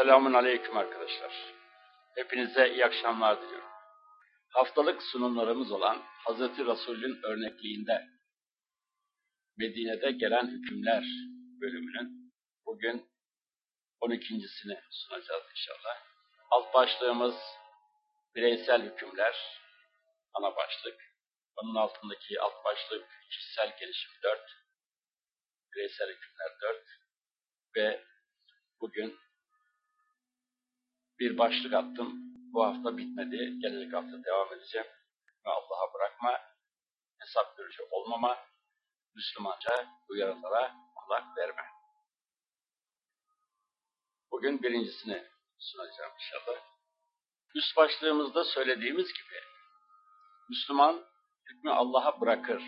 Selamun Aleyküm arkadaşlar. Hepinize iyi akşamlar diliyorum. Haftalık sunumlarımız olan Hazreti Resul'ün örnekliğinde Medine'de gelen hükümler bölümünün bugün 12.sini sunacağız inşallah. Alt başlığımız bireysel hükümler, ana başlık. Onun altındaki alt başlık kişisel gelişim 4, bireysel hükümler 4 ve bugün bir başlık attım. Bu hafta bitmedi. Gelecek hafta devam edeceğim. Ve Allah'a bırakma, hesap görücü olmama, Müslümanca uyarılara kulak verme. Bugün birincisini sunacağım inşallah. Üst başlığımızda söylediğimiz gibi Müslüman hükmü Allah'a bırakır,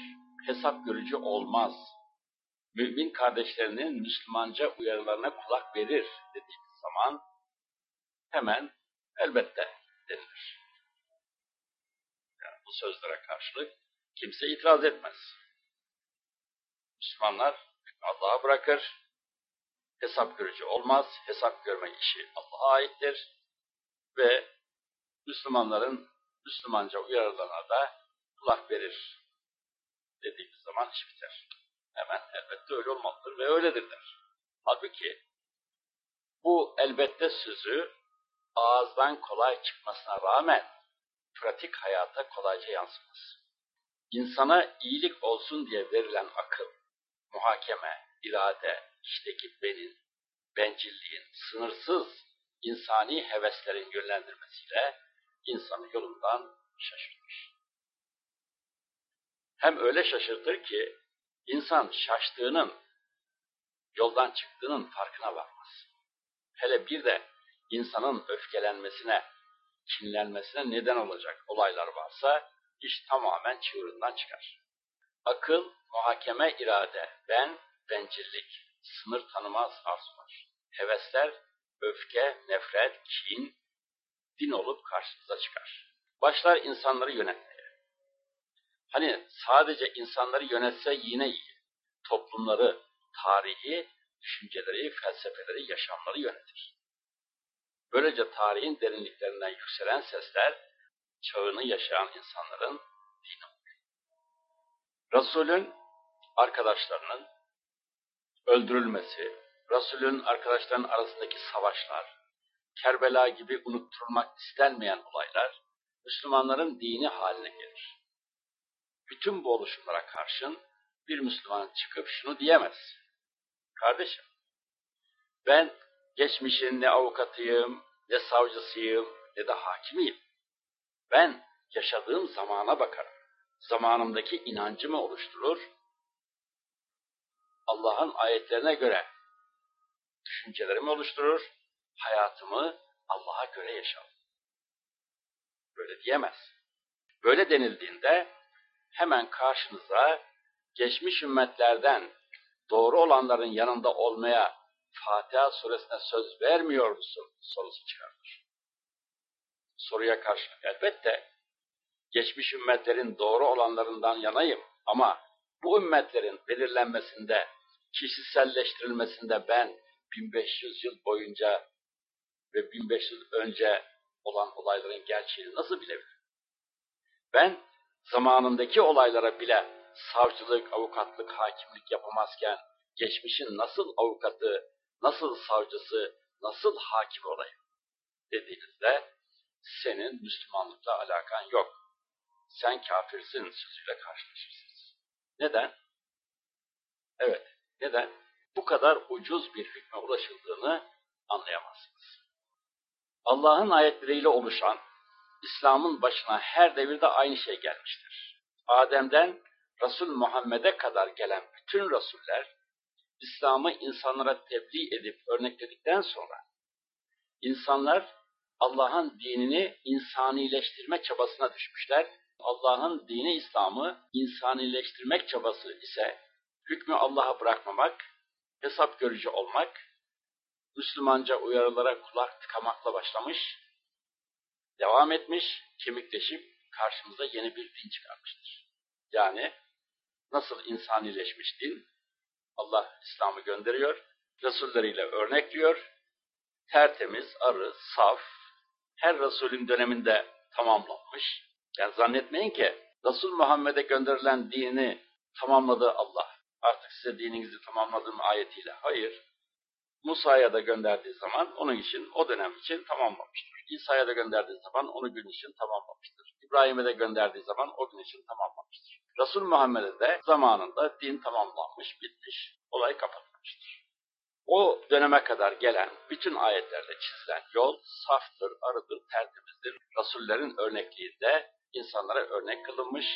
hesap görücü olmaz. Mümin kardeşlerinin Müslümanca uyarılarına kulak verir dediğimiz zaman hemen elbette denilir. Yani bu sözlere karşılık kimse itiraz etmez. Müslümanlar Allah'a bırakır, hesap görücü olmaz, hesap görme işi Allah'a aittir ve Müslümanların Müslümanca uyarılarına da kulak verir dediğimiz zaman iş biter. Hemen elbette öyle olmalıdır ve öyledir der. Halbuki bu elbette sözü ağızdan kolay çıkmasına rağmen pratik hayata kolayca yansımaz. İnsana iyilik olsun diye verilen akıl, muhakeme, irade, işteki benin, bencilliğin, sınırsız insani heveslerin yönlendirmesiyle insanı yolundan şaşırtır. Hem öyle şaşırtır ki insan şaştığının, yoldan çıktığının farkına varmaz. Hele bir de insanın öfkelenmesine, kinlenmesine neden olacak olaylar varsa iş tamamen çığırından çıkar. Akıl, muhakeme irade, ben, bencillik, sınır tanımaz arzular. Hevesler, öfke, nefret, kin, din olup karşınıza çıkar. Başlar insanları yönetmeye. Hani sadece insanları yönetse yine iyi. Toplumları, tarihi, düşünceleri, felsefeleri, yaşamları yönetir. Böylece tarihin derinliklerinden yükselen sesler, çağını yaşayan insanların dini olur. Resulün arkadaşlarının öldürülmesi, Resulün arkadaşlarının arasındaki savaşlar, Kerbela gibi unutturulmak istenmeyen olaylar, Müslümanların dini haline gelir. Bütün bu oluşumlara karşın bir Müslüman çıkıp şunu diyemez. Kardeşim, ben geçmişin ne avukatıyım, ne savcısıyım, ne de hakimiyim. Ben yaşadığım zamana bakarım. Zamanımdaki inancımı oluşturur. Allah'ın ayetlerine göre düşüncelerimi oluşturur. Hayatımı Allah'a göre yaşarım. Böyle diyemez. Böyle denildiğinde hemen karşınıza geçmiş ümmetlerden doğru olanların yanında olmaya Fatiha suresine söz vermiyor musun sorusu çıkarmış. Soruya karşılık elbette geçmiş ümmetlerin doğru olanlarından yanayım ama bu ümmetlerin belirlenmesinde, kişiselleştirilmesinde ben 1500 yıl boyunca ve 1500 önce olan olayların gerçeğini nasıl bilebilirim? Ben zamanındaki olaylara bile savcılık, avukatlık, hakimlik yapamazken geçmişin nasıl avukatı, nasıl savcısı, nasıl hakim olayım dediğinizde senin Müslümanlıkla alakan yok. Sen kafirsin sözüyle karşılaşırsınız. Neden? Evet, neden? Bu kadar ucuz bir hükme ulaşıldığını anlayamazsınız. Allah'ın ayetleriyle oluşan İslam'ın başına her devirde aynı şey gelmiştir. Adem'den Resul Muhammed'e kadar gelen bütün Resuller İslam'ı insanlara tebliğ edip örnekledikten sonra insanlar Allah'ın dinini insanileştirme çabasına düşmüşler. Allah'ın dini İslam'ı insanileştirmek çabası ise hükmü Allah'a bırakmamak, hesap görücü olmak, Müslümanca uyarılara kulak tıkamakla başlamış, devam etmiş, kemikleşip karşımıza yeni bir din çıkarmıştır. Yani nasıl insanileşmiş din, Allah İslam'ı gönderiyor, Resulleriyle örnekliyor, tertemiz, arı, saf, her Resulün döneminde tamamlanmış. Yani zannetmeyin ki Resul Muhammed'e gönderilen dini tamamladı Allah. Artık size dininizi tamamladım ayetiyle. Hayır. Musa'ya da gönderdiği zaman onun için, o dönem için tamamlamıştır. İsa'ya da gönderdiği zaman onu gün için tamamlamıştır. İbrahim'e de gönderdiği zaman o gün için tamamlamıştır. Resul Muhammed'e de zamanında din tamamlanmış, bitmiş, olay kapatılmıştır. O döneme kadar gelen bütün ayetlerde çizilen yol saftır, arıdır, tertemizdir. Rasullerin örnekliğinde insanlara örnek kılınmış,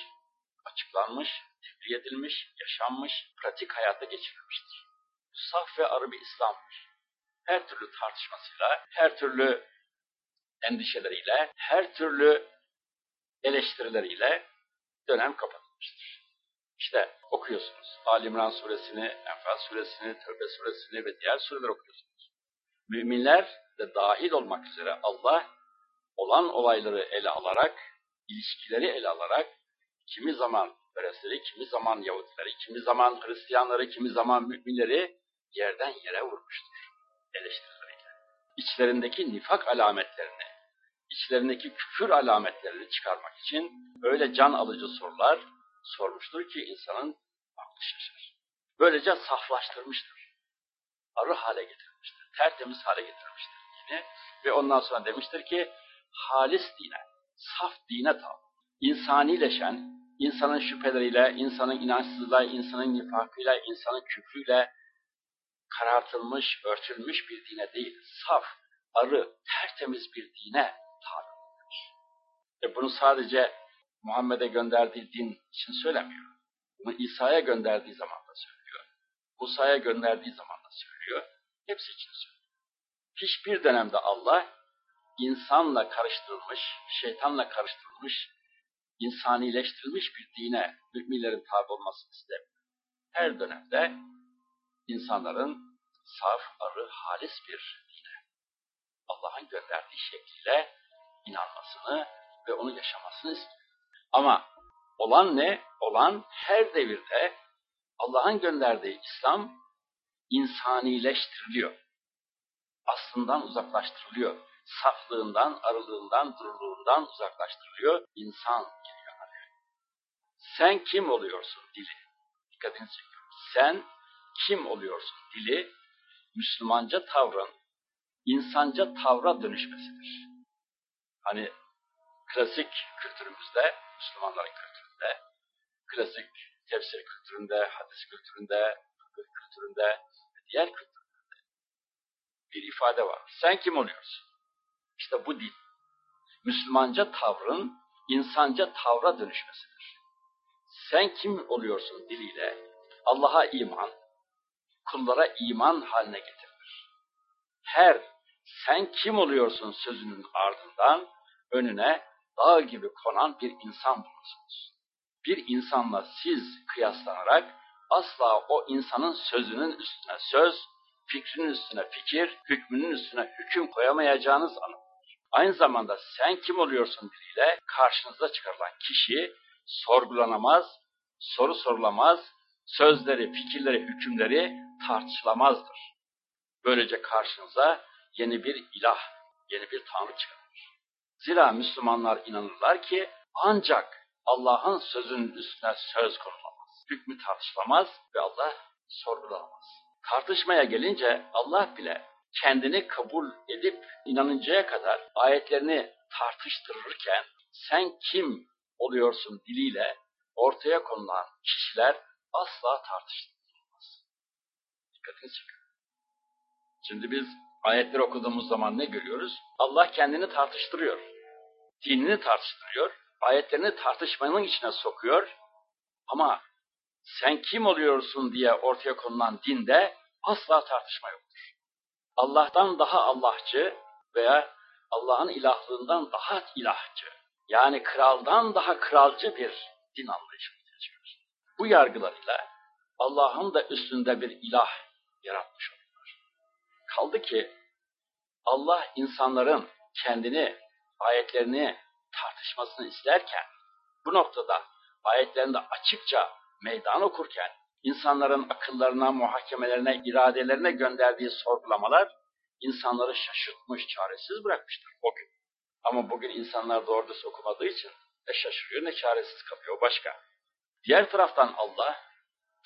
açıklanmış, tebliğ edilmiş, yaşanmış, pratik hayata geçirilmiştir. Bu saf ve arı bir İslam'dır. Her türlü tartışmasıyla, her türlü endişeleriyle, her türlü eleştirileriyle dönem kapatılmıştır. İşte okuyorsunuz. Ali İmran suresini, Enfal suresini, Tövbe suresini ve diğer sureler okuyorsunuz. Müminler de dahil olmak üzere Allah olan olayları ele alarak, ilişkileri ele alarak kimi zaman Öresleri, kimi zaman Yahudileri, kimi zaman Hristiyanları, kimi zaman müminleri yerden yere vurmuştur eleştirileriyle. İçlerindeki nifak alametlerini, içlerindeki küfür alametlerini çıkarmak için öyle can alıcı sorular sormuştur ki insanın aklı şaşar. Böylece saflaştırmıştır. Arı hale getirmiştir. Tertemiz hale getirmiştir dini. Ve ondan sonra demiştir ki halis dine, saf dine tabi. İnsanileşen, insanın şüpheleriyle, insanın inançsızlığıyla, insanın nifakıyla, insanın küfrüyle karartılmış, örtülmüş bir dine değil, saf, arı, tertemiz bir dine E bunu sadece Muhammed'e gönderdiği din için söylemiyor. Bunu İsa'ya gönderdiği zaman da söylüyor. Musa'ya gönderdiği zaman da söylüyor. Hepsi için söylüyor. Hiçbir dönemde Allah insanla karıştırılmış, şeytanla karıştırılmış, insanileştirilmiş bir dine müminlerin tabi olmasını istemiyor. Her dönemde insanların saf, arı, halis bir dine, Allah'ın gönderdiği şekliyle inanmasını ve onu yaşamasını istiyor. Ama olan ne? Olan her devirde Allah'ın gönderdiği İslam insanileştiriliyor. Aslından uzaklaştırılıyor. Saflığından, arılığından, duruluğundan uzaklaştırılıyor. İnsan geliyor araya. Sen kim oluyorsun dili? Dikkatini çekiyorum. Sen kim oluyorsun dili? Müslümanca tavrın, insanca tavra dönüşmesidir. Hani klasik kültürümüzde, Müslümanların kültüründe, klasik tefsir kültüründe, hadis kültüründe, fıkıh kültüründe diğer kültürlerde bir ifade var. Sen kim oluyorsun? İşte bu dil. Müslümanca tavrın insanca tavra dönüşmesidir. Sen kim oluyorsun diliyle Allah'a iman, kullara iman haline getirilir. Her sen kim oluyorsun sözünün ardından önüne dağ gibi konan bir insan bulursunuz. Bir insanla siz kıyaslanarak asla o insanın sözünün üstüne söz, fikrinin üstüne fikir, hükmünün üstüne hüküm koyamayacağınız anlatılır. Aynı zamanda sen kim oluyorsun diliyle karşınıza çıkarılan kişi sorgulanamaz, soru sorulamaz, sözleri, fikirleri, hükümleri tartışılamazdır. Böylece karşınıza yeni bir ilah, yeni bir tanrı çıkar. Zira Müslümanlar inanırlar ki ancak Allah'ın sözünün üstüne söz konulamaz. Hükmü tartışılamaz ve Allah sorgulanamaz. Tartışmaya gelince Allah bile kendini kabul edip inanıncaya kadar ayetlerini tartıştırırken sen kim oluyorsun diliyle ortaya konulan kişiler asla tartıştırılmaz. Dikkatini çekiyor. Şimdi biz ayetleri okuduğumuz zaman ne görüyoruz? Allah kendini tartıştırıyor. Dinini tartıştırıyor. Ayetlerini tartışmanın içine sokuyor. Ama sen kim oluyorsun diye ortaya konulan dinde asla tartışma yoktur. Allah'tan daha Allahçı veya Allah'ın ilahlığından daha ilahçı, yani kraldan daha kralcı bir din anlayışı geçiyor. Bu yargılarıyla Allah'ın da üstünde bir ilah yaratmış oluyor. Kaldı ki Allah insanların kendini, ayetlerini tartışmasını isterken bu noktada ayetlerinde açıkça meydan okurken insanların akıllarına, muhakemelerine, iradelerine gönderdiği sorgulamalar insanları şaşırtmış, çaresiz bırakmıştır o gün. Ama bugün insanlar doğru düz okumadığı için ne şaşırıyor ne çaresiz kalıyor, başka. Diğer taraftan Allah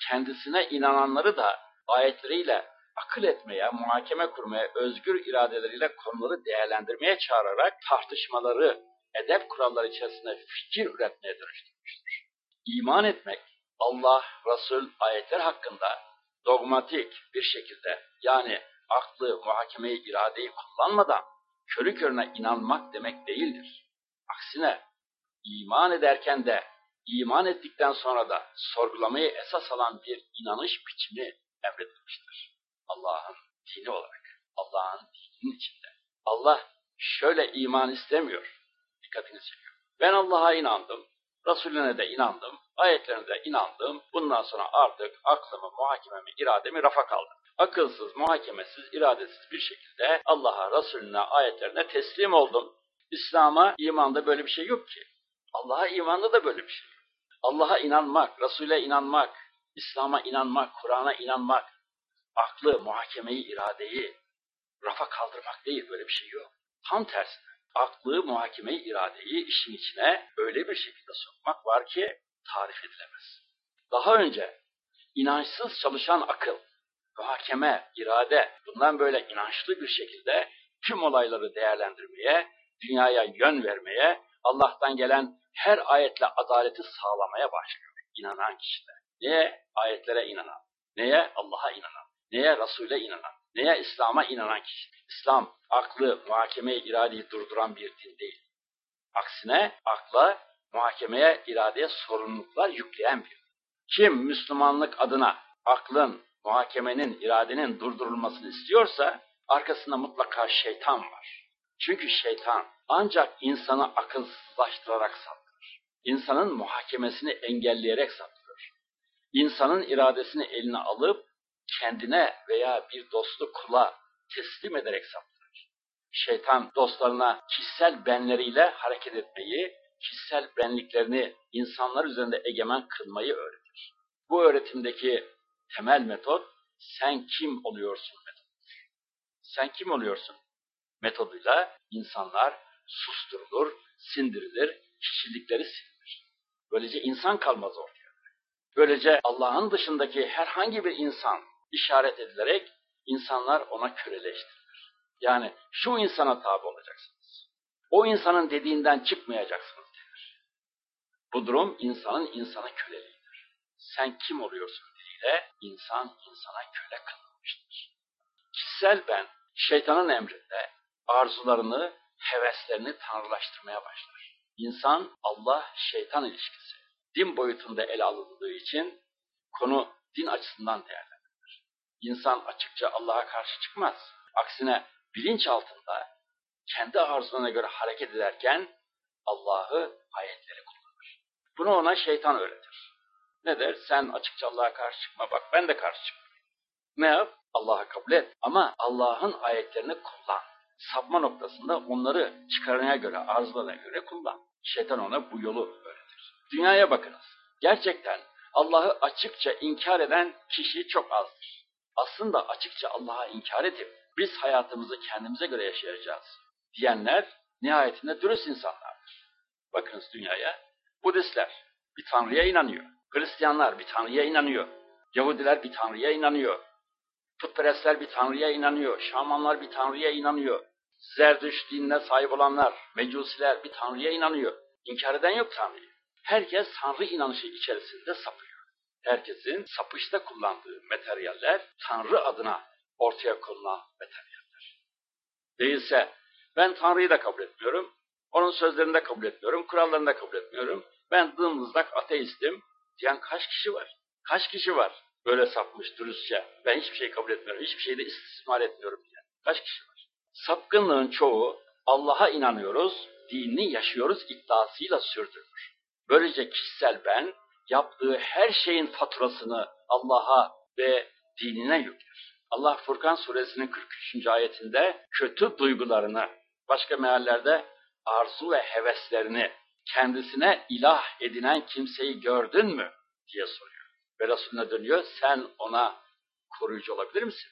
kendisine inananları da ayetleriyle akıl etmeye, muhakeme kurmaya, özgür iradeleriyle konuları değerlendirmeye çağırarak tartışmaları edep kuralları içerisinde fikir üretmeye dönüştürmüştür. İman etmek, Allah, Resul, ayetler hakkında dogmatik bir şekilde yani aklı, muhakemeyi, iradeyi kullanmadan körü körüne inanmak demek değildir. Aksine iman ederken de iman ettikten sonra da sorgulamayı esas alan bir inanış biçimi emredilmiştir. Allah'ın dini olarak, Allah'ın dininin içinde. Allah şöyle iman istemiyor, dikkatini çekiyor. Ben Allah'a inandım, Resulüne de inandım, ayetlerine de inandım. Bundan sonra artık aklımı, muhakememi, irademi rafa kaldım. Akılsız, muhakemesiz, iradesiz bir şekilde Allah'a, Resulüne, ayetlerine teslim oldum. İslam'a, imanda böyle bir şey yok ki. Allah'a imanda da böyle bir şey yok. Allah'a inanmak, Resul'e inanmak, İslam'a inanmak, Kur'an'a inanmak, aklı, muhakemeyi, iradeyi rafa kaldırmak değil, böyle bir şey yok. Tam tersine aklı, muhakemeyi, iradeyi işin içine öyle bir şekilde sokmak var ki tarif edilemez. Daha önce inançsız çalışan akıl, muhakeme, irade bundan böyle inançlı bir şekilde tüm olayları değerlendirmeye, dünyaya yön vermeye, Allah'tan gelen her ayetle adaleti sağlamaya başlıyor inanan kişide. Neye? Ayetlere inanan. Neye? Allah'a inanan. Neye? Resul'e inanan. Neye? İslam'a inanan kişi. İslam aklı, muhakemeyi, iradeyi durduran bir din değil. Aksine akla, muhakemeye, iradeye sorumluluklar yükleyen bir Kim Müslümanlık adına aklın, muhakemenin, iradenin durdurulmasını istiyorsa arkasında mutlaka şeytan var. Çünkü şeytan ancak insanı akılsızlaştırarak saptırır. İnsanın muhakemesini engelleyerek saptırır. İnsanın iradesini eline alıp kendine veya bir dostu kula teslim ederek saptırır. Şeytan dostlarına kişisel benleriyle hareket etmeyi, kişisel benliklerini insanlar üzerinde egemen kılmayı öğretir. Bu öğretimdeki temel metot sen kim oluyorsun metodudur. Sen kim oluyorsun? Metoduyla insanlar susturulur, sindirilir, kişilikleri silinir. Böylece insan kalmaz ortaya. Böylece Allah'ın dışındaki herhangi bir insan işaret edilerek insanlar ona köleleştirilir. Yani şu insana tabi olacaksınız. O insanın dediğinden çıkmayacaksınız denir. Bu durum insanın insana köleliğidir. Sen kim oluyorsun diliyle insan insana köle kılınmıştır. Kişisel ben şeytanın emrinde arzularını, heveslerini tanrılaştırmaya başlar. İnsan Allah-şeytan ilişkisi din boyutunda ele alındığı için konu din açısından değerlendirilir. İnsan açıkça Allah'a karşı çıkmaz. Aksine bilinç altında kendi arzularına göre hareket ederken Allah'ı ayetleri kullanır. Bunu ona şeytan öğretir. Ne der? Sen açıkça Allah'a karşı çıkma. Bak ben de karşı çıkmıyorum. Ne yap? Allah'a kabul et. Ama Allah'ın ayetlerini kullan. Sapma noktasında onları çıkarına göre, arzularına göre kullan. Şeytan ona bu yolu öğretir. Dünyaya bakınız. Gerçekten Allah'ı açıkça inkar eden kişi çok azdır. Aslında açıkça Allah'a inkar edip biz hayatımızı kendimize göre yaşayacağız diyenler nihayetinde dürüst insanlardır. Bakınız dünyaya. Budistler bir tanrıya inanıyor. Hristiyanlar bir tanrıya inanıyor. Yahudiler bir tanrıya inanıyor. Putperestler bir tanrıya inanıyor. Şamanlar bir tanrıya inanıyor. Zerdüş dinine sahip olanlar, mecusiler bir tanrıya inanıyor. İnkar eden yok tanrıyı. Herkes tanrı inanışı içerisinde sapıyor. Herkesin sapışta kullandığı materyaller tanrı adına ortaya konulan materyaller. Değilse ben tanrıyı da kabul etmiyorum, onun sözlerini de kabul etmiyorum, kurallarını da kabul etmiyorum. Ben dımdızlak ateistim diyen kaç kişi var? Kaç kişi var? Böyle sapmış dürüstçe. Ben hiçbir şey kabul etmiyorum, hiçbir şeyi de istismar etmiyorum diyen. Kaç kişi var? Sapkınlığın çoğu Allah'a inanıyoruz, dinini yaşıyoruz iddiasıyla sürdürülür. Böylece kişisel ben yaptığı her şeyin faturasını Allah'a ve dinine yükler. Allah Furkan suresinin 43. ayetinde kötü duygularını, başka meallerde arzu ve heveslerini kendisine ilah edinen kimseyi gördün mü diye soruyor. Ve Resulüne dönüyor, sen ona koruyucu olabilir misin?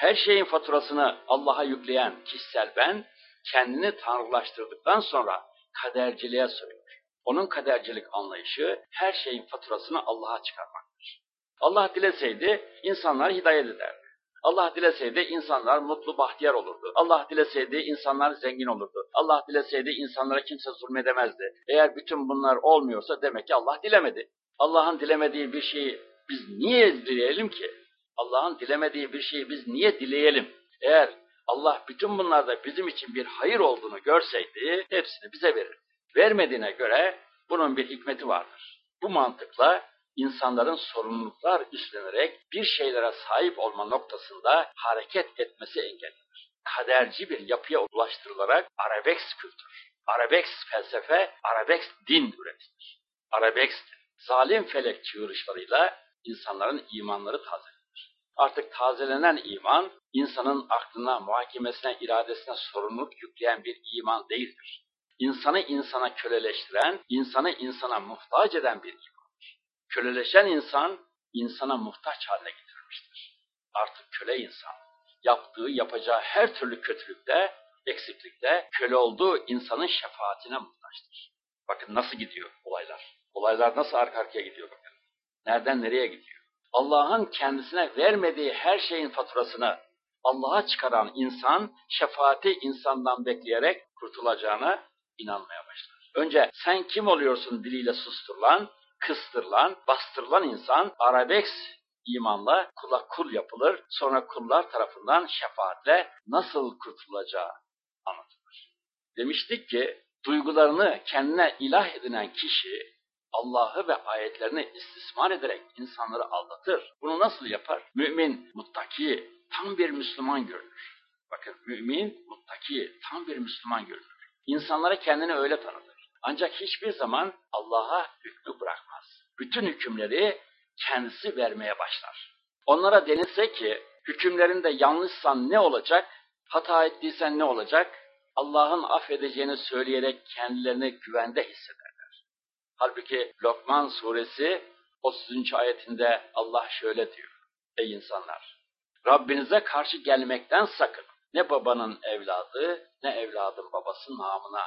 her şeyin faturasını Allah'a yükleyen kişisel ben, kendini tanrılaştırdıktan sonra kaderciliğe soyuyor. Onun kadercilik anlayışı her şeyin faturasını Allah'a çıkarmaktır. Allah dileseydi insanlar hidayet ederdi. Allah dileseydi insanlar mutlu bahtiyar olurdu. Allah dileseydi insanlar zengin olurdu. Allah dileseydi insanlara kimse zulmedemezdi. Eğer bütün bunlar olmuyorsa demek ki Allah dilemedi. Allah'ın dilemediği bir şeyi biz niye dileyelim ki? Allah'ın dilemediği bir şeyi biz niye dileyelim? Eğer Allah bütün bunlarda bizim için bir hayır olduğunu görseydi hepsini bize verir. Vermediğine göre bunun bir hikmeti vardır. Bu mantıkla insanların sorumluluklar üstlenerek bir şeylere sahip olma noktasında hareket etmesi engellenir. Kaderci bir yapıya ulaştırılarak arabesk kültür, arabesk felsefe, arabesk din üretilir. Arabesk zalim felek çığırışlarıyla insanların imanları tazelenir. Artık tazelenen iman, insanın aklına, muhakemesine, iradesine sorumluluk yükleyen bir iman değildir. İnsanı insana köleleştiren, insanı insana muhtaç eden bir imandır. Köleleşen insan, insana muhtaç haline getirilmiştir. Artık köle insan, yaptığı, yapacağı her türlü kötülükte, eksiklikte köle olduğu insanın şefaatine muhtaçtır. Bakın nasıl gidiyor olaylar. Olaylar nasıl arka arkaya gidiyor bakın. Nereden nereye gidiyor? Allah'ın kendisine vermediği her şeyin faturasını Allah'a çıkaran insan şefaati insandan bekleyerek kurtulacağına inanmaya başlar. Önce sen kim oluyorsun diliyle susturulan, kıstırılan, bastırılan insan arabeks imanla kula kul yapılır. Sonra kullar tarafından şefaatle nasıl kurtulacağı anlatılır. Demiştik ki duygularını kendine ilah edinen kişi Allah'ı ve ayetlerini istismar ederek insanları aldatır. Bunu nasıl yapar? Mümin, muttaki, tam bir Müslüman görünür. Bakın mümin, muttaki, tam bir Müslüman görünür. İnsanlara kendini öyle tanıtır. Ancak hiçbir zaman Allah'a hükmü bırakmaz. Bütün hükümleri kendisi vermeye başlar. Onlara denilse ki hükümlerinde yanlışsan ne olacak, hata ettiysen ne olacak, Allah'ın affedeceğini söyleyerek kendilerini güvende hissederler. Halbuki Lokman suresi 30. ayetinde Allah şöyle diyor. Ey insanlar! Rabbinize karşı gelmekten sakın. Ne babanın evladı ne evladın babası namına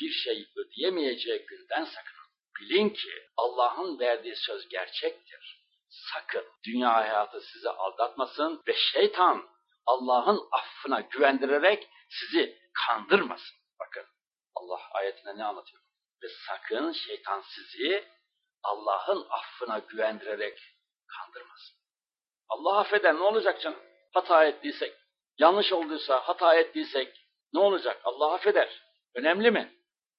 bir şey ödeyemeyeceği günden sakının. Bilin ki Allah'ın verdiği söz gerçektir. Sakın dünya hayatı sizi aldatmasın ve şeytan Allah'ın affına güvendirerek sizi kandırmasın. Bakın Allah ayetinde ne anlatıyor? Ve sakın şeytan sizi Allah'ın affına güvendirerek kandırmasın. Allah affeder ne olacak canım? Hata ettiysek, yanlış olduysa, hata ettiysek ne olacak? Allah affeder. Önemli mi?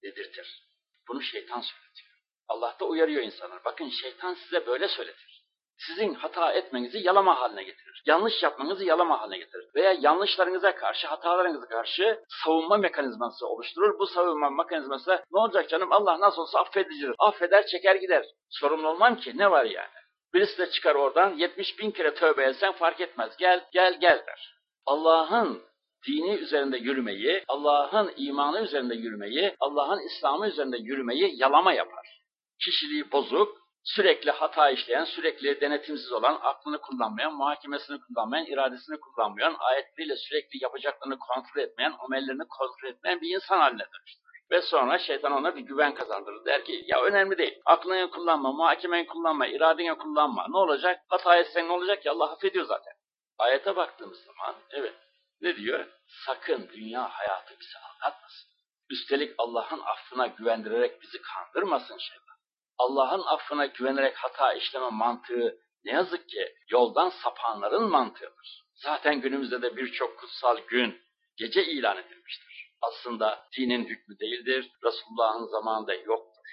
Dedirtir. Bunu şeytan söyletiyor. Allah da uyarıyor insanları. Bakın şeytan size böyle söyletir. Sizin hata etmenizi yalama haline getirir. Yanlış yapmanızı yalama haline getirir. Veya yanlışlarınıza karşı, hatalarınıza karşı savunma mekanizması oluşturur. Bu savunma mekanizması ne olacak canım? Allah nasıl olsa affedicidir. Affeder, çeker gider. Sorumlu olmam ki ne var yani? Birisi de çıkar oradan 70 bin kere tövbe etsen fark etmez. Gel, gel, gel der. Allah'ın dini üzerinde yürümeyi, Allah'ın imanı üzerinde yürümeyi, Allah'ın İslam'ı üzerinde yürümeyi yalama yapar. Kişiliği bozuk, sürekli hata işleyen, sürekli denetimsiz olan, aklını kullanmayan, muhakemesini kullanmayan, iradesini kullanmayan, ayetleriyle sürekli yapacaklarını kontrol etmeyen, amellerini kontrol etmeyen bir insan haline dönüştür. Ve sonra şeytan ona bir güven kazandırır. Der ki ya önemli değil. Aklını kullanma, muhakemeni kullanma, iradeni kullanma. Ne olacak? Hata etsen ne olacak ki? Allah affediyor zaten. Ayete baktığımız zaman evet ne diyor? Sakın dünya hayatı bizi aldatmasın. Üstelik Allah'ın affına güvendirerek bizi kandırmasın şeytan. Allah'ın affına güvenerek hata işleme mantığı ne yazık ki yoldan sapanların mantığıdır. Zaten günümüzde de birçok kutsal gün gece ilan edilmiştir. Aslında dinin hükmü değildir, Resulullah'ın zamanında yoktur.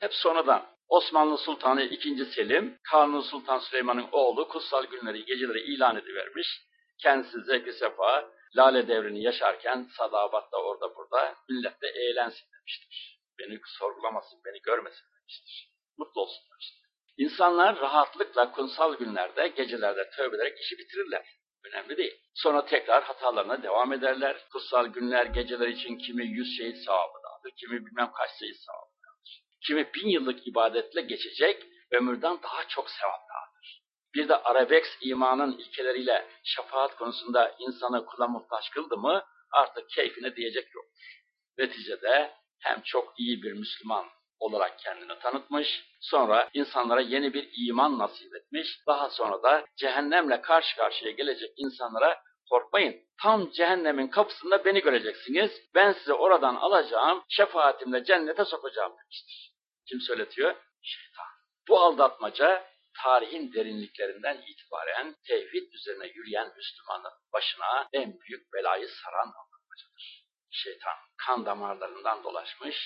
Hep sonradan Osmanlı Sultanı II. Selim, Kanuni Sultan Süleyman'ın oğlu kutsal günleri, geceleri ilan edivermiş. Kendisi zevk sefa, lale devrini yaşarken Sadabat'ta orada burada millet de eğlensin demiştir. Beni sorgulamasın, beni görmesin demiştir. Mutlu olsunlar işte. İnsanlar rahatlıkla kutsal günlerde, gecelerde tövbe ederek işi bitirirler. Önemli değil. Sonra tekrar hatalarına devam ederler. Kutsal günler, geceler için kimi yüz şehit sevabı dağıtır, kimi bilmem kaç şehit sevabı. Kimi bin yıllık ibadetle geçecek, ömürden daha çok sevap dağıtır. bir de arabesk imanın ilkeleriyle şefaat konusunda insanı kula muhtaç kıldı mı artık keyfine diyecek yok. Neticede hem çok iyi bir Müslüman olarak kendini tanıtmış, sonra insanlara yeni bir iman nasip etmiş, daha sonra da cehennemle karşı karşıya gelecek insanlara korkmayın. Tam cehennemin kapısında beni göreceksiniz. Ben sizi oradan alacağım, şefaatimle cennete sokacağım demiştir. Kim söyletiyor? Şeytan. Bu aldatmaca tarihin derinliklerinden itibaren tevhid üzerine yürüyen Müslümanın başına en büyük belayı saran aldatmacadır. Şeytan kan damarlarından dolaşmış,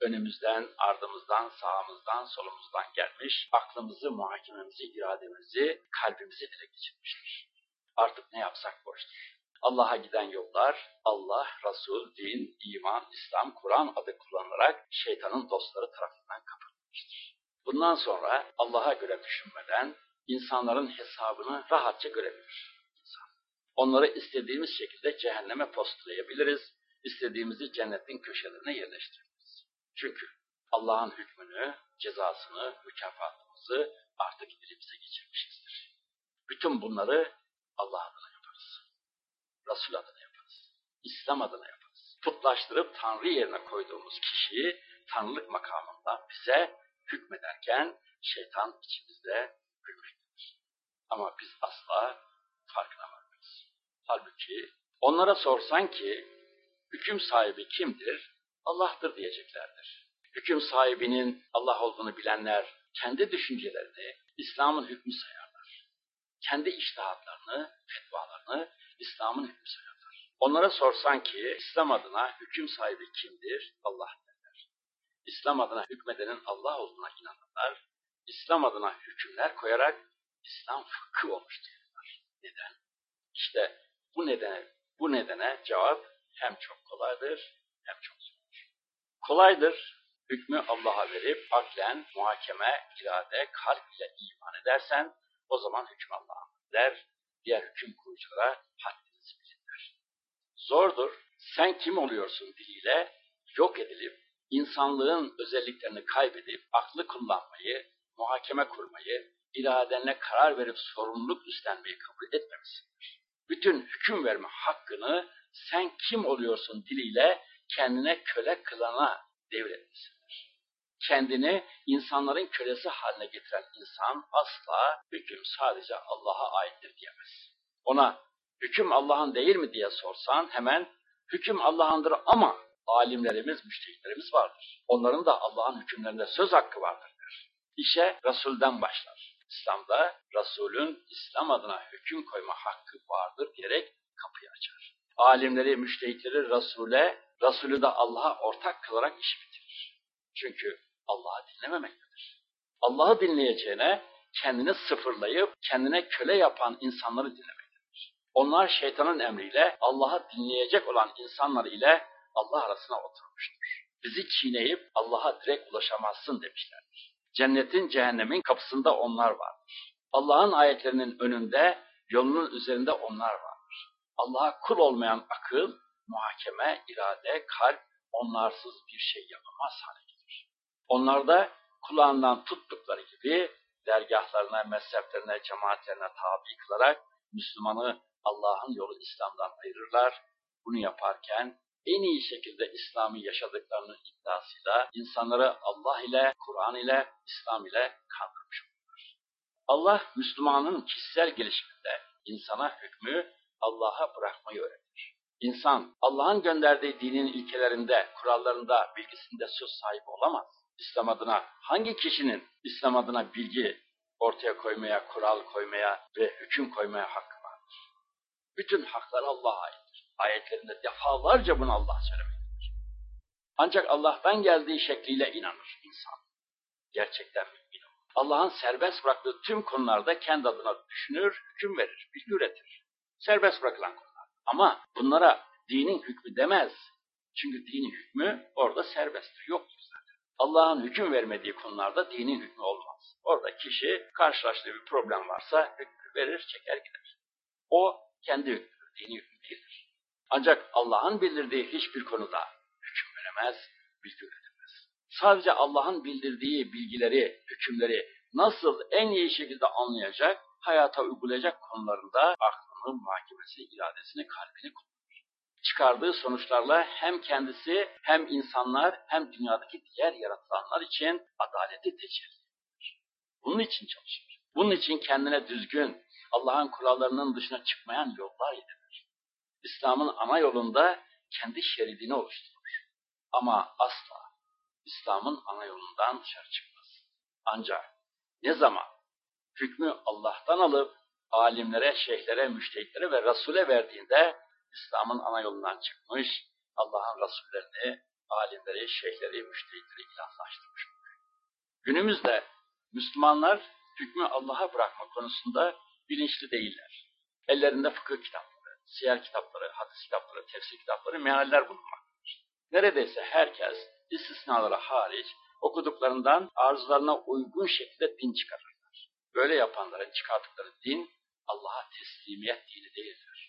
önümüzden, ardımızdan, sağımızdan, solumuzdan gelmiş, aklımızı, muhakememizi, irademizi, kalbimizi ele geçirmiştir. Artık ne yapsak boştur. Allah'a giden yollar, Allah, Resul, din, iman, İslam, Kur'an adı kullanılarak şeytanın dostları tarafından kapatılmıştır. Bundan sonra Allah'a göre düşünmeden insanların hesabını rahatça görebilir insan. Onları istediğimiz şekilde cehenneme postalayabiliriz, istediğimizi cennetin köşelerine yerleştirebiliriz. Çünkü Allah'ın hükmünü, cezasını, mükafatımızı artık elimize geçirmişizdir. Bütün bunları Allah adına. Resul adına yaparız. İslam adına yaparız. Putlaştırıp Tanrı yerine koyduğumuz kişiyi Tanrılık makamından bize hükmederken şeytan içimizde hükmektedir. Ama biz asla farkına varmayız. Halbuki onlara sorsan ki hüküm sahibi kimdir? Allah'tır diyeceklerdir. Hüküm sahibinin Allah olduğunu bilenler kendi düşüncelerini İslam'ın hükmü sayarlar. Kendi iştihatlarını, fetvalarını İslam'ın hükmü sayarlar. Onlara sorsan ki İslam adına hüküm sahibi kimdir? Allah derler. İslam adına hükmedenin Allah olduğuna inanırlar. İslam adına hükümler koyarak İslam fıkhı oluştururlar. Neden? İşte bu nedene, bu nedene cevap hem çok kolaydır hem çok zordur. Kolaydır, hükmü Allah'a verip aklen, muhakeme, irade, kalp ile iman edersen o zaman hüküm Allah'a der, diğer hüküm kuruculara haddinizi bilinler. Zordur, sen kim oluyorsun diliyle yok edilip insanlığın özelliklerini kaybedip aklı kullanmayı, muhakeme kurmayı, iradenle karar verip sorumluluk üstlenmeyi kabul etmemişsindir. Bütün hüküm verme hakkını sen kim oluyorsun diliyle kendine köle kılana devretmişsindir. Kendini insanların kölesi haline getiren insan asla hüküm sadece Allah'a aittir diyemez. Ona hüküm Allah'ın değil mi diye sorsan hemen hüküm Allah'ındır ama alimlerimiz, müştehitlerimiz vardır. Onların da Allah'ın hükümlerinde söz hakkı vardır der. İşe Resul'den başlar. İslam'da Resul'ün İslam adına hüküm koyma hakkı vardır diyerek kapıyı açar. Alimleri, müştehitleri Resul'e, Resul'ü de Allah'a ortak kılarak işi bitirir. Çünkü Allah'ı dinlememektedir. Allah'ı dinleyeceğine kendini sıfırlayıp kendine köle yapan insanları dinlemektedir. Onlar şeytanın emriyle Allah'ı dinleyecek olan insanlar ile Allah arasına oturmuştur. Bizi çiğneyip Allah'a direkt ulaşamazsın demişlerdir. Cennetin cehennemin kapısında onlar vardır. Allah'ın ayetlerinin önünde, yolunun üzerinde onlar vardır. Allah'a kul olmayan akıl, muhakeme, irade, kalp onlarsız bir şey yapamaz hale. Onlar da kulağından tuttukları gibi dergahlarına, mezheplerine, cemaatlerine tabi kılarak Müslümanı Allah'ın yolu İslam'dan ayırırlar. Bunu yaparken en iyi şekilde İslam'ı yaşadıklarının iddiasıyla insanları Allah ile, Kur'an ile, İslam ile kandırmış olurlar. Allah Müslümanın kişisel gelişiminde insana hükmü Allah'a bırakmayı öğretir. İnsan Allah'ın gönderdiği dinin ilkelerinde, kurallarında, bilgisinde söz sahibi olamaz. İslam adına hangi kişinin İslam adına bilgi ortaya koymaya, kural koymaya ve hüküm koymaya hakkı vardır? Bütün haklar Allah'a aittir. Ayetlerinde defalarca bunu Allah söylemektedir. Ancak Allah'tan geldiği şekliyle inanır insan. Gerçekten mümin olur. Allah'ın serbest bıraktığı tüm konularda kendi adına düşünür, hüküm verir, bilgi üretir. Serbest bırakılan konular. Ama bunlara dinin hükmü demez. Çünkü dinin hükmü orada serbesttir, yoktur. Allah'ın hüküm vermediği konularda dinin hükmü olmaz. Orada kişi karşılaştığı bir problem varsa hükmü verir, çeker gider. O kendi hükmüdür, dini hükmü değildir. Ancak Allah'ın bildirdiği hiçbir konuda hüküm veremez, bilgi üretemez. Sadece Allah'ın bildirdiği bilgileri, hükümleri nasıl en iyi şekilde anlayacak, hayata uygulayacak konularında aklını, muhakemesini, iradesini, kalbini kullanır. Çıkardığı sonuçlarla hem kendisi hem insanlar hem dünyadaki diğer yaratılanlar için adaleti tecelli eder. Bunun için çalışır. Bunun için kendine düzgün, Allah'ın kurallarının dışına çıkmayan yollar edinir. İslam'ın ana yolunda kendi şeridini oluşturur. Ama asla İslam'ın ana yolundan dışarı çıkmaz. Ancak ne zaman hükmü Allah'tan alıp alimlere, şeyhlere, müştehitlere ve Resul'e verdiğinde İslam'ın ana yolundan çıkmış, Allah'ın Resullerini, alimleri, şeyhleri, müştehitleri ilahlaştırmış. Günümüzde Müslümanlar hükmü Allah'a bırakma konusunda bilinçli değiller. Ellerinde fıkıh kitapları, siyer kitapları, hadis kitapları, tefsir kitapları, mealler bulunmaktadır. Neredeyse herkes istisnalara hariç okuduklarından arzularına uygun şekilde din çıkarırlar. Böyle yapanların çıkardıkları din Allah'a teslimiyet dini değildir.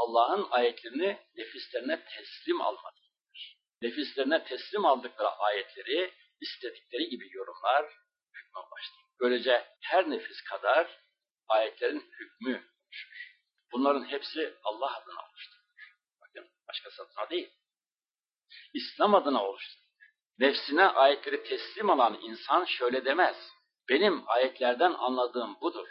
Allah'ın ayetlerini nefislerine teslim almadıdır. Nefislerine teslim aldıkları ayetleri istedikleri gibi yorumlar, hükme başlar. Böylece her nefis kadar ayetlerin hükmü oluşur. Bunların hepsi Allah adına oluşturulur. Bakın başkası adına değil. İslam adına oluşturulur. Nefsine ayetleri teslim alan insan şöyle demez. Benim ayetlerden anladığım budur.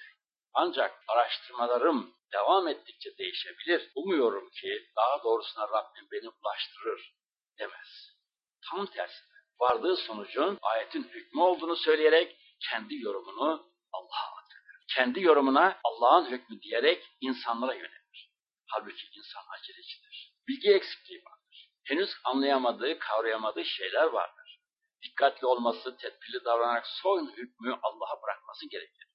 Ancak araştırmalarım devam ettikçe değişebilir. Umuyorum ki daha doğrusuna Rabbim beni ulaştırır demez. Tam tersine vardığı sonucun ayetin hükmü olduğunu söyleyerek kendi yorumunu Allah'a atıyor. Kendi yorumuna Allah'ın hükmü diyerek insanlara yönelir. Halbuki insan acelecidir. Bilgi eksikliği vardır. Henüz anlayamadığı, kavrayamadığı şeyler vardır. Dikkatli olması, tedbirli davranarak son hükmü Allah'a bırakması gerekir.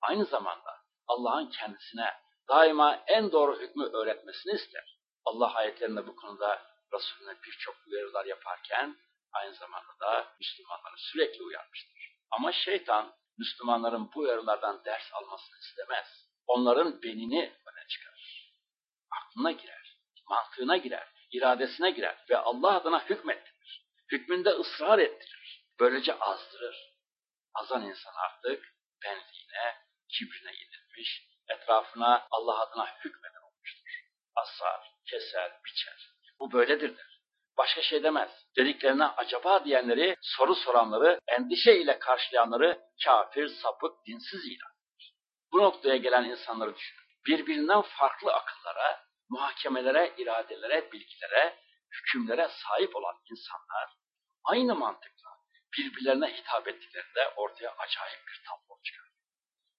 Aynı zamanda Allah'ın kendisine daima en doğru hükmü öğretmesini ister. Allah ayetlerinde bu konuda Resulüne birçok uyarılar yaparken aynı zamanda da Müslümanları sürekli uyarmıştır. Ama şeytan Müslümanların bu uyarılardan ders almasını istemez. Onların benini öne çıkarır. Aklına girer, mantığına girer, iradesine girer ve Allah adına hükmettirir. Hükmünde ısrar ettirir. Böylece azdırır. Azan insan artık benliğine, kibrine yenilmiş, etrafına Allah adına hükmeden olmuştur. Asar, keser, biçer. Bu böyledir der. Başka şey demez. Dediklerine acaba diyenleri, soru soranları, endişe ile karşılayanları kafir, sapık, dinsiz ilan eder. Bu noktaya gelen insanları düşünün. Birbirinden farklı akıllara, muhakemelere, iradelere, bilgilere, hükümlere sahip olan insanlar aynı mantıkla birbirlerine hitap ettiklerinde ortaya acayip bir tablo çıkar.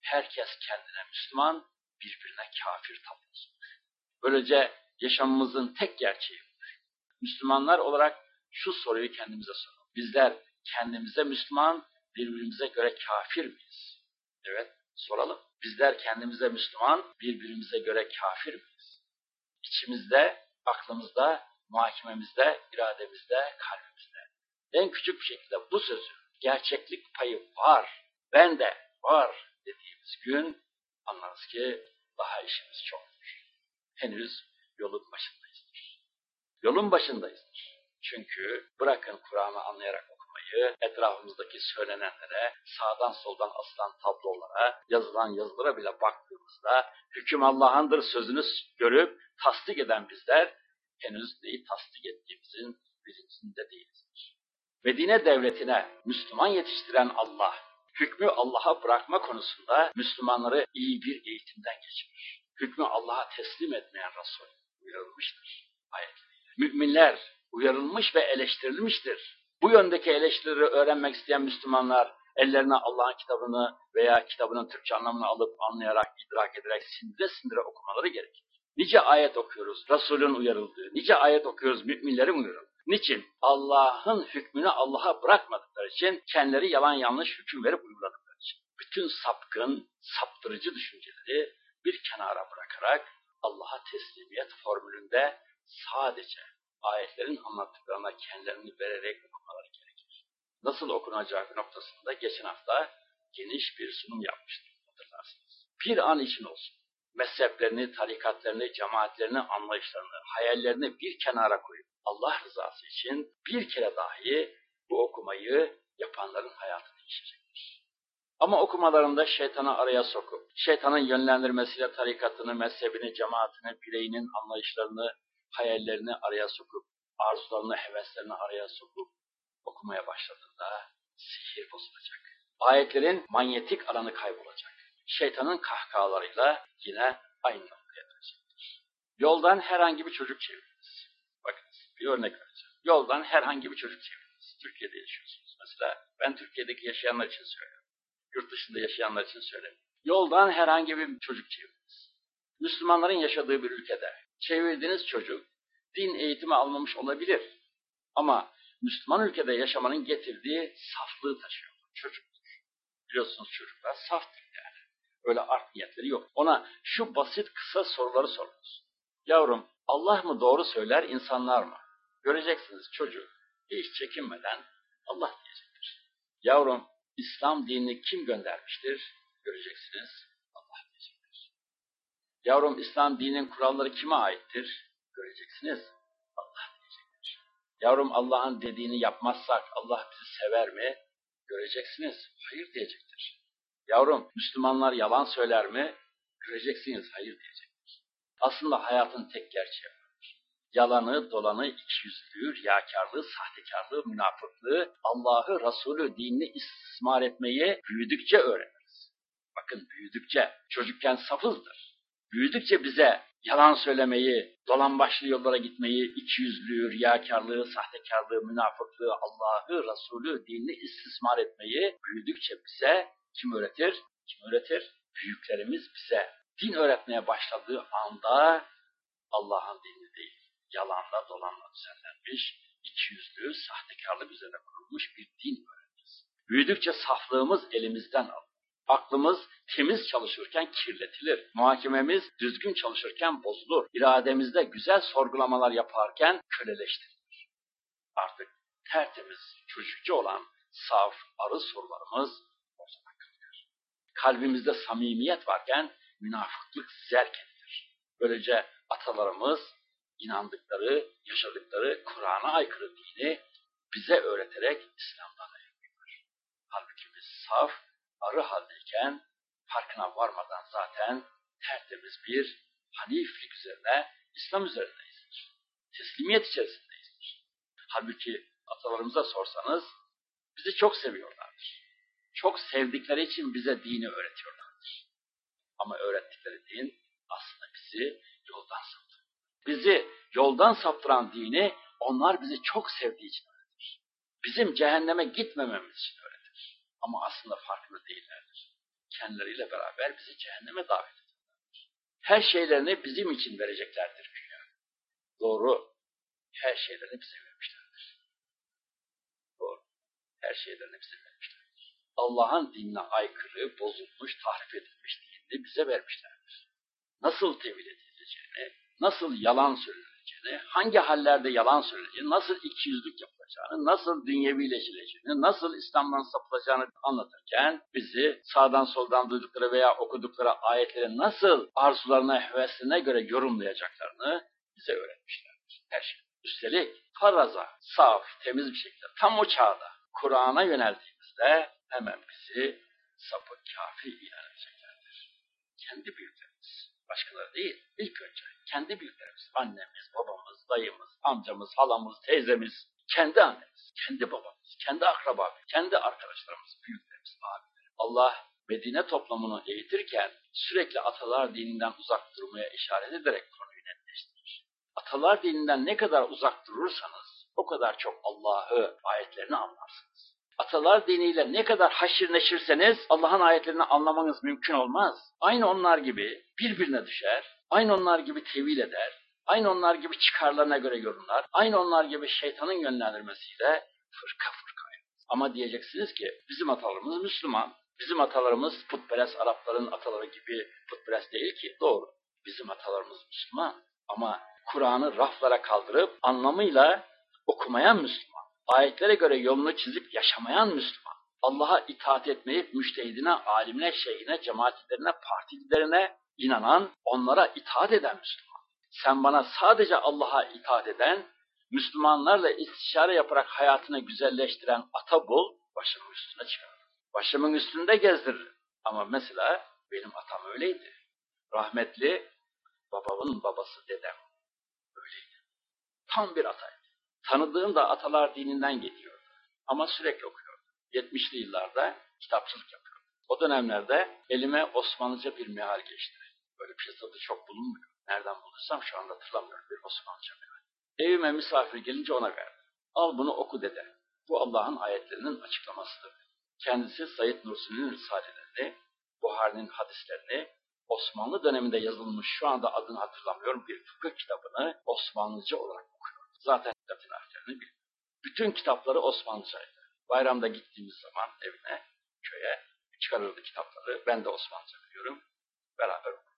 Herkes kendine Müslüman, birbirine kafir tablosu. Böylece yaşamımızın tek gerçeği budur. Müslümanlar olarak şu soruyu kendimize soralım. Bizler kendimize Müslüman, birbirimize göre kafir miyiz? Evet, soralım. Bizler kendimize Müslüman, birbirimize göre kafir miyiz? İçimizde, aklımızda, muhakememizde, irademizde, kalbimizde. En küçük bir şekilde bu sözü gerçeklik payı var, ben de var dediğimiz gün anlarız ki daha işimiz çoktur. Henüz yolun başındayızdır. Yolun başındayızdır. Çünkü bırakın Kur'an'ı anlayarak okumayı, etrafımızdaki söylenenlere, sağdan soldan asılan tablolara, yazılan yazılara bile baktığımızda hüküm Allah'ındır sözünü görüp tasdik eden bizler henüz neyi tasdik ettiğimizin bilincinde değilizdir. Medine devletine Müslüman yetiştiren Allah, hükmü Allah'a bırakma konusunda Müslümanları iyi bir eğitimden geçirir. Hükmü Allah'a teslim etmeyen Resul uyarılmıştır ayetleriyle. Müminler uyarılmış ve eleştirilmiştir. Bu yöndeki eleştirileri öğrenmek isteyen Müslümanlar ellerine Allah'ın kitabını veya kitabının Türkçe anlamını alıp anlayarak, idrak ederek sindire sindire okumaları gerekir. Nice ayet okuyoruz Resulün uyarıldığı, nice ayet okuyoruz müminlerin uyarıldığı. Niçin? Allah'ın hükmünü Allah'a bırakmadıkları için, kendileri yalan yanlış hüküm verip uyguladıkları için. Bütün sapkın, saptırıcı düşünceleri bir kenara bırakarak Allah'a teslimiyet formülünde sadece ayetlerin anlattıklarına kendilerini vererek okumaları gerekir. Nasıl okunacağı noktasında geçen hafta geniş bir sunum yapmıştım hatırlarsınız. Bir an için olsun mezheplerini, tarikatlarını, cemaatlerini, anlayışlarını, hayallerini bir kenara koyup Allah rızası için bir kere dahi bu okumayı yapanların hayatı değişecektir. Ama okumalarında şeytanı araya sokup, şeytanın yönlendirmesiyle tarikatını, mezhebini, cemaatini, bireyinin anlayışlarını, hayallerini araya sokup, arzularını, heveslerini araya sokup okumaya başladığında sihir bozulacak. Ayetlerin manyetik alanı kaybolacak. Şeytanın kahkahalarıyla yine aynı noktaya dönecektir. Yoldan herhangi bir çocuk çeviriniz. Bir örnek vereceğim. Yoldan herhangi bir çocuk çeviriniz. Türkiye'de yaşıyorsunuz. Mesela ben Türkiye'deki yaşayanlar için söylüyorum. Yurt dışında yaşayanlar için söylemiyorum. Yoldan herhangi bir çocuk çeviriniz. Müslümanların yaşadığı bir ülkede çevirdiğiniz çocuk din eğitimi almamış olabilir. Ama Müslüman ülkede yaşamanın getirdiği saflığı taşıyor. Çocuktur. Biliyorsunuz çocuklar saftır yani. Öyle art niyetleri yok. Ona şu basit kısa soruları sorunuz. Yavrum Allah mı doğru söyler insanlar mı? Göreceksiniz çocuk hiç çekinmeden Allah diyecektir. Yavrum İslam dinini kim göndermiştir? Göreceksiniz Allah diyecektir. Yavrum İslam dininin kuralları kime aittir? Göreceksiniz Allah diyecektir. Yavrum Allah'ın dediğini yapmazsak Allah bizi sever mi? Göreceksiniz hayır diyecektir. Yavrum Müslümanlar yalan söyler mi? Göreceksiniz hayır diyecektir. Aslında hayatın tek gerçeği. Yalanı, dolanı, ikiyüzlülüğü, riyakarlığı, sahtekarlığı, münafıklığı, Allah'ı, Resulü, dinini istismar etmeyi büyüdükçe öğreniriz. Bakın büyüdükçe, çocukken safızdır. Büyüdükçe bize yalan söylemeyi, dolan başlı yollara gitmeyi, ikiyüzlülüğü, riyakarlığı, sahtekarlığı, münafıklığı, Allah'ı, Resulü, dinini istismar etmeyi büyüdükçe bize kim öğretir? Kim öğretir? Büyüklerimiz bize din öğretmeye başladığı anda Allah'ın dini değil, yalanla dolanla düzenlenmiş, ikiyüzlü, sahtekarlık üzerine kurulmuş bir din öğreniriz. Büyüdükçe saflığımız elimizden alınır. Aklımız temiz çalışırken kirletilir. Muhakememiz düzgün çalışırken bozulur. İrademizde güzel sorgulamalar yaparken köleleştirilir. Artık tertemiz, çocukça olan saf, arı sorularımız ortadan kalkar. Kalbimizde samimiyet varken münafıklık zerk edilir. Böylece atalarımız inandıkları, yaşadıkları Kur'an'a aykırı dini bize öğreterek İslam'dan ayırıyorlar. Halbuki biz saf, arı haldeyken farkına varmadan zaten tertemiz bir haniflik üzerine, İslam üzerineyizdir. Teslimiyet içerisindeyizdir. Halbuki atalarımıza sorsanız bizi çok seviyorlardır. Çok sevdikleri için bize dini öğretiyorlardır. Ama öğrettikleri din aslında bizi yoldan. Bizi yoldan saptıran dini onlar bizi çok sevdiği için öğretir. Bizim cehenneme gitmememiz için öğretir. Ama aslında farkında değillerdir. Kendileriyle beraber bizi cehenneme davet ederler. Her şeylerini bizim için vereceklerdir güya. Doğru. Her şeylerini bize vermişlerdir. Doğru. Her şeylerini bize vermişlerdir. Allah'ın dinine aykırı, bozulmuş, tahrif edilmiş dinini bize vermişlerdir. Nasıl tevil edileceğini, nasıl yalan söyleneceğini, hangi hallerde yalan söyleneceğini, nasıl ikiyüzlük yapılacağını, nasıl dünyevileşileceğini, nasıl İslam'dan sapılacağını anlatırken bizi sağdan soldan duydukları veya okudukları ayetleri nasıl arzularına, heveslerine göre yorumlayacaklarını bize öğretmişlerdir. Her şey. Üstelik faraza, saf, temiz bir şekilde tam o çağda Kur'an'a yöneldiğimizde hemen bizi sapık, kafir ilan edeceklerdir. Kendi büyüklerimiz, başkaları değil, ilk önce kendi büyüklerimiz, annemiz, babamız, dayımız, amcamız, halamız, teyzemiz, kendi annemiz, kendi babamız, kendi akrabamız, kendi arkadaşlarımız, büyüklerimiz, abilerimiz. Allah Medine toplumunu eğitirken sürekli atalar dininden uzak durmaya işaret ederek konuyu netleştirir. Atalar dininden ne kadar uzak durursanız o kadar çok Allah'ı, ayetlerini anlarsınız. Atalar diniyle ne kadar haşir neşirseniz Allah'ın ayetlerini anlamanız mümkün olmaz. Aynı onlar gibi birbirine düşer, aynı onlar gibi tevil eder, aynı onlar gibi çıkarlarına göre yorumlar, aynı onlar gibi şeytanın yönlendirmesiyle fırka fırka. Ama diyeceksiniz ki bizim atalarımız Müslüman, bizim atalarımız putperest Arapların ataları gibi putperest değil ki. Doğru, bizim atalarımız Müslüman ama Kur'an'ı raflara kaldırıp anlamıyla okumayan Müslüman. Ayetlere göre yolunu çizip yaşamayan Müslüman. Allah'a itaat etmeyip müştehidine, alimine, şeyhine, cemaatlerine, partilerine inanan, onlara itaat eden Müslüman. Sen bana sadece Allah'a itaat eden, Müslümanlarla istişare yaparak hayatını güzelleştiren ata bul, başının üstüne çıkar. Başımın üstünde gezdiririm. Ama mesela benim atam öyleydi. Rahmetli babamın babası dedem öyleydi. Tam bir ataydı. Tanıdığım da atalar dininden geliyordu. Ama sürekli okuyordu. 70'li yıllarda kitapçılık yapıyordu. O dönemlerde elime Osmanlıca bir meal geçti. Böyle piyasada çok bulunmuyor. Nereden bulursam şu anda hatırlamıyorum bir Osmanlıca meal. Evime misafir gelince ona verdim. Al bunu oku dede. Bu Allah'ın ayetlerinin açıklamasıdır. Kendisi Said Nursi'nin risalelerini, Buhari'nin hadislerini, Osmanlı döneminde yazılmış şu anda adını hatırlamıyorum bir fıkıh kitabını Osmanlıca olarak. Zaten Latin harflerini biliyor. Bütün kitapları Osmanlıcaydı. Bayramda gittiğimiz zaman evine, köye çıkarırdı kitapları. Ben de Osmanlıca biliyorum. Beraber okuduk.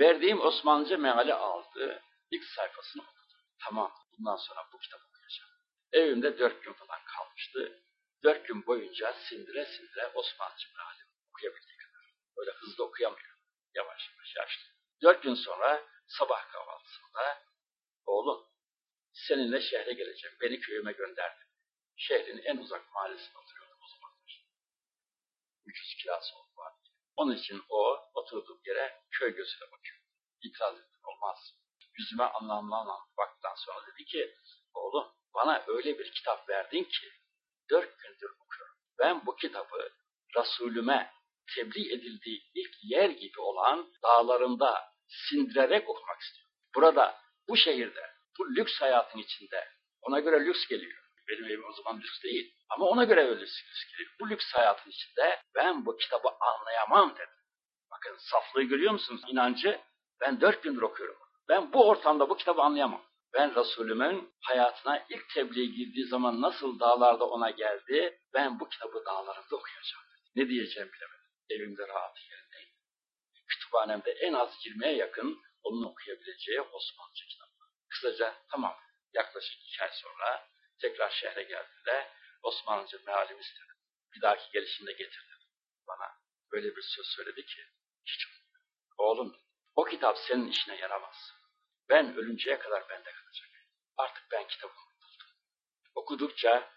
Verdiğim Osmanlıca meali aldı. İlk sayfasını okudu. Tamam bundan sonra bu kitabı okuyacağım. Evimde dört gün falan kalmıştı. Dört gün boyunca sindire sindire Osmanlıca meali okuyabildiği kadar. Böyle hızlı okuyamıyor. Yavaş yavaş yaşlı. Dört gün sonra sabah kahvaltısında oğlum seninle şehre geleceğim. Beni köyüme gönderdi. Şehrin en uzak mahallesinde oturuyordum o zamanlar. 300 kirası var. Onun için o oturduğum yere köy gözüyle bakıyor. İtiraz ettim olmaz. Yüzüme anlamlı anlamlı baktıktan sonra dedi ki oğlum bana öyle bir kitap verdin ki dört gündür okuyorum. Ben bu kitabı Resulüme tebliğ edildiği ilk yer gibi olan dağlarında sindirerek okumak istiyorum. Burada, bu şehirde, bu lüks hayatın içinde ona göre lüks geliyor. Benim evim o zaman lüks değil. Ama ona göre öyle lüks geliyor. Bu lüks hayatın içinde ben bu kitabı anlayamam dedi. Bakın saflığı görüyor musunuz? İnancı ben dört gündür okuyorum. Ben bu ortamda bu kitabı anlayamam. Ben Resulümün hayatına ilk tebliğ girdiği zaman nasıl dağlarda ona geldi, ben bu kitabı dağlarında okuyacağım. Ne diyeceğim bilemedim. Evimde rahat yerindeyim. Kütüphanemde en az 20'ye yakın onun okuyabileceği Osmanlıca kitap. Kısaca tamam yaklaşık iki ay sonra tekrar şehre geldiğinde Osmanlıca mealimi istedim. Bir dahaki gelişimde getirdim. Bana böyle bir söz söyledi ki hiç oğlum o kitap senin işine yaramaz. Ben ölünceye kadar bende kalacak. Artık ben kitabımı buldum. Okudukça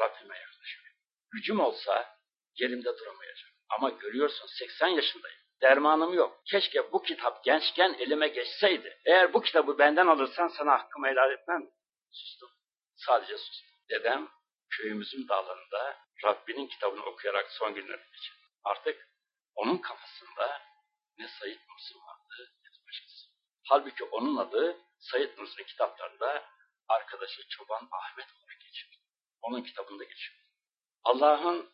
Rabbime yaklaşıyorum. Gücüm olsa yerimde duramayacağım. Ama görüyorsun 80 yaşındayım. Dermanım yok. Keşke bu kitap gençken elime geçseydi. Eğer bu kitabı benden alırsan sana hakkımı helal etmem. Sustum. Sadece sustum. Dedem köyümüzün dağlarında Rabbinin kitabını okuyarak son günlerini geçirdi. Artık onun kafasında ne Said Nursi vardı ne de başkası. Halbuki onun adı Said Nursi'nin kitaplarında arkadaşı Çoban Ahmet olarak geçiyor. Onun kitabında geçiyor. Allah'ın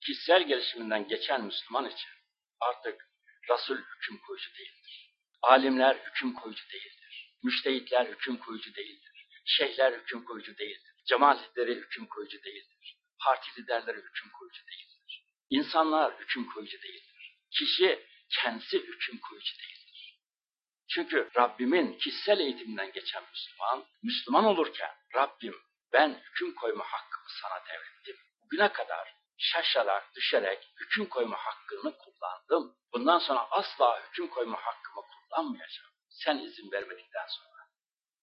kişisel gelişiminden geçen Müslüman için artık Resul hüküm koyucu değildir. Alimler hüküm koyucu değildir. Müştehitler hüküm koyucu değildir. Şeyhler hüküm koyucu değildir. Cemaatleri hüküm koyucu değildir. Parti liderleri hüküm koyucu değildir. İnsanlar hüküm koyucu değildir. Kişi kendisi hüküm koyucu değildir. Çünkü Rabbimin kişisel eğitiminden geçen Müslüman, Müslüman olurken Rabbim ben hüküm koyma hakkımı sana devrettim. Bugüne kadar şaşarak, düşerek hüküm koyma hakkını kullandım. Bundan sonra asla hüküm koyma hakkımı kullanmayacağım. Sen izin vermedikten sonra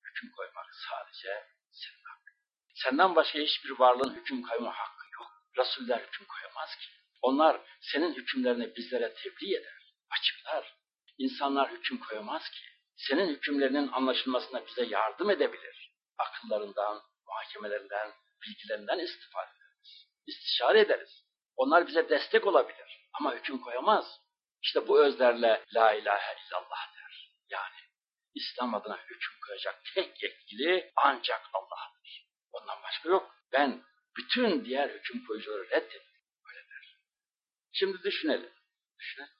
hüküm koymak sadece senin hakkın. Senden başka hiçbir varlığın hüküm koyma hakkı yok. Resuller hüküm koyamaz ki. Onlar senin hükümlerini bizlere tebliğ eder, açıklar. İnsanlar hüküm koyamaz ki. Senin hükümlerinin anlaşılmasına bize yardım edebilir. Akıllarından, muhakemelerinden, bilgilerinden istifade. İstişare ederiz. Onlar bize destek olabilir ama hüküm koyamaz. İşte bu özlerle la ilahe illallah der. Yani İslam adına hüküm koyacak tek yetkili ancak Allah'tır. Ondan başka yok. Ben bütün diğer hüküm koyucuları reddettim. Öyle der. Şimdi düşünelim. Düşünelim.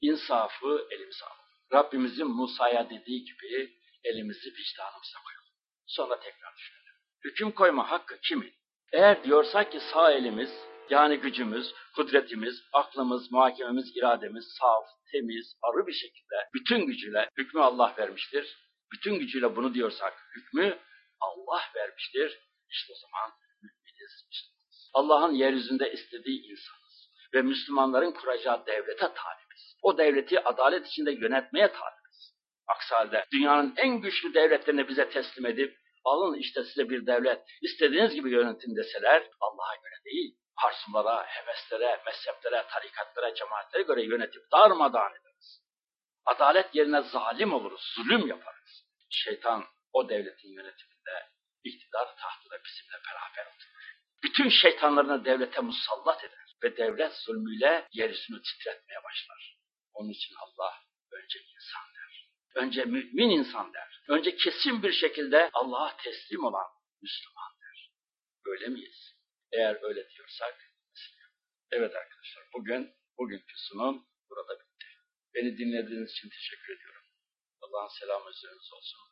İnsafı elimize alalım. Rabbimizin Musa'ya dediği gibi elimizi vicdanımıza koyalım. Sonra tekrar düşünelim. Hüküm koyma hakkı kimin? Eğer diyorsak ki sağ elimiz, yani gücümüz, kudretimiz, aklımız, muhakememiz, irademiz saf, temiz, arı bir şekilde bütün gücüyle hükmü Allah vermiştir. Bütün gücüyle bunu diyorsak hükmü Allah vermiştir. İşte o zaman müminiz, Müslümanız. Allah'ın yeryüzünde istediği insanız ve Müslümanların kuracağı devlete talibiz. O devleti adalet içinde yönetmeye talibiz. Aksi halde dünyanın en güçlü devletlerini bize teslim edip alın işte size bir devlet, istediğiniz gibi yönetin deseler Allah'a göre değil, arzulara, heveslere, mezheplere, tarikatlara, cemaatlere göre yönetip darmadağın ederiz. Adalet yerine zalim oluruz, zulüm yaparız. Şeytan o devletin yönetiminde iktidar tahtına bizimle beraber oturur. Bütün şeytanlarını devlete musallat eder ve devlet zulmüyle yeryüzünü titretmeye başlar. Onun için Allah önce insan der. Önce mümin insan der. Önce kesin bir şekilde Allah'a teslim olan Müslüman der. Öyle miyiz? Eğer öyle diyorsak, evet arkadaşlar bugün, bugünkü sunum burada bitti. Beni dinlediğiniz için teşekkür ediyorum. Allah'ın selamı üzerinize olsun.